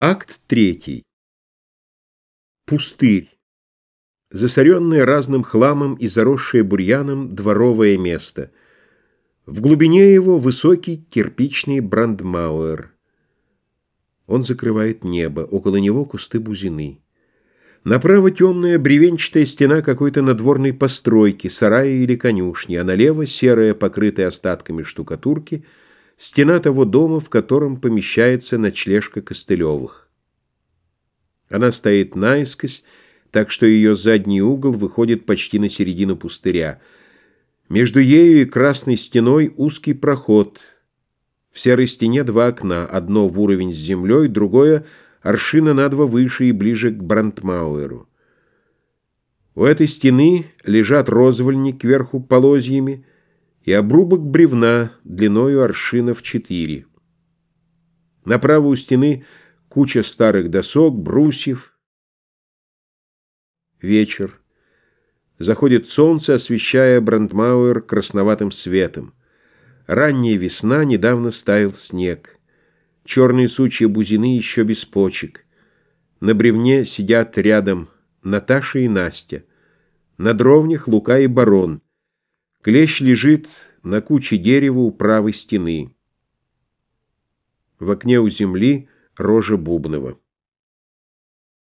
Акт третий. Пустырь. Засоренное разным хламом и заросшее бурьяном дворовое место. В глубине его высокий кирпичный брандмауэр. Он закрывает небо, около него кусты бузины. Направо темная бревенчатая стена какой-то надворной постройки, сарая или конюшни, а налево серая, покрытая остатками штукатурки — стена того дома, в котором помещается ночлежка Костылевых. Она стоит наискось, так что ее задний угол выходит почти на середину пустыря. Между ею и красной стеной узкий проход. В серой стене два окна, одно в уровень с землей, другое — аршина на два выше и ближе к Брандмауэру. У этой стены лежат розвольни кверху полозьями, и обрубок бревна длиною аршина в четыре. Направо у стены куча старых досок, брусьев. Вечер. Заходит солнце, освещая Брандмауэр красноватым светом. Ранняя весна, недавно стаял снег. Черные сучья бузины еще без почек. На бревне сидят рядом Наташа и Настя. На дровнях Лука и Барон — Клещ лежит на куче дерева у правой стены. В окне у земли рожа Бубнова.